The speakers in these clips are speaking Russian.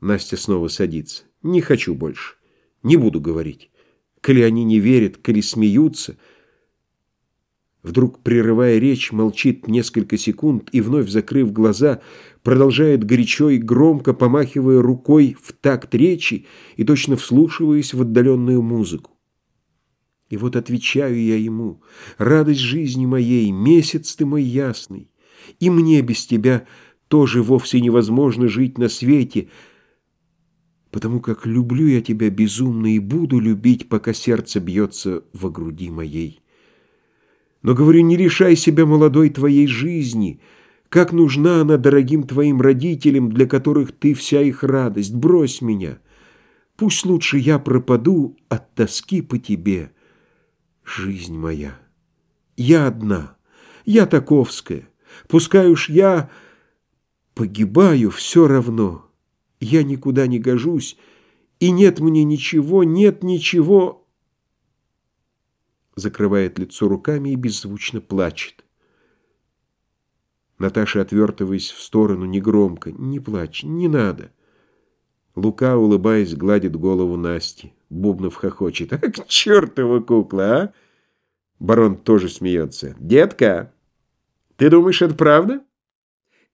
Настя снова садится. Не хочу больше. Не буду говорить. Коли они не верят, коли смеются. Вдруг, прерывая речь, молчит несколько секунд и, вновь закрыв глаза, продолжает горячо и громко, помахивая рукой в такт речи и точно вслушиваясь в отдаленную музыку. И вот отвечаю я ему, радость жизни моей, месяц ты мой ясный, и мне без тебя тоже вовсе невозможно жить на свете, потому как люблю я тебя безумно и буду любить, пока сердце бьется во груди моей. Но, говорю, не решай себя молодой твоей жизни, как нужна она дорогим твоим родителям, для которых ты вся их радость, брось меня. Пусть лучше я пропаду от тоски по тебе» жизнь моя. Я одна, я таковская. Пускай уж я погибаю, все равно. Я никуда не гожусь, и нет мне ничего, нет ничего. Закрывает лицо руками и беззвучно плачет. Наташа, отвертываясь в сторону, негромко. «Не плачь, не надо». Лука, улыбаясь, гладит голову Насти. Бубнов хохочет. «А к чертова кукла, а!» Барон тоже смеется. «Детка, ты думаешь, это правда?»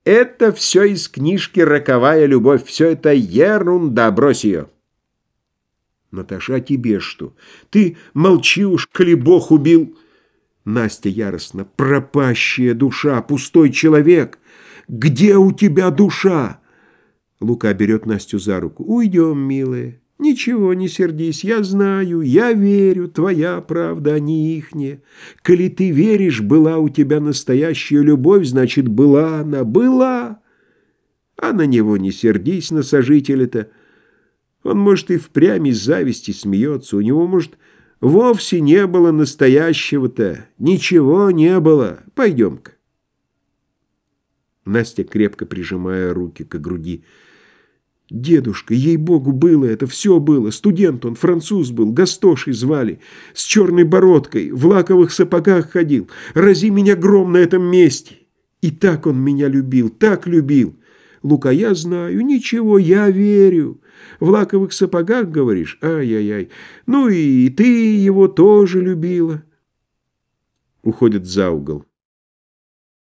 «Это все из книжки «Роковая любовь». Все это ерунда, брось ее!» «Наташа, а тебе что? Ты молчи уж, коли Бог убил!» Настя яростно. «Пропащая душа, пустой человек! Где у тебя душа?» Лука берет Настю за руку. «Уйдем, милая». Ничего, не сердись, я знаю, я верю, твоя правда, а не ихняя. Коли ты веришь, была у тебя настоящая любовь, значит, была она, была. А на него не сердись, на сожителя-то. Он, может, и впрямь из зависти смеется, у него, может, вовсе не было настоящего-то, ничего не было. Пойдем-ка. Настя, крепко прижимая руки к груди, Дедушка, ей-богу, было это, все было. Студент он, француз был, Гастошей звали, с черной бородкой, в лаковых сапогах ходил. Рази меня гром на этом месте. И так он меня любил, так любил. Лука, я знаю, ничего, я верю. В лаковых сапогах, говоришь? Ай-яй-яй. Ну и ты его тоже любила. Уходит за угол.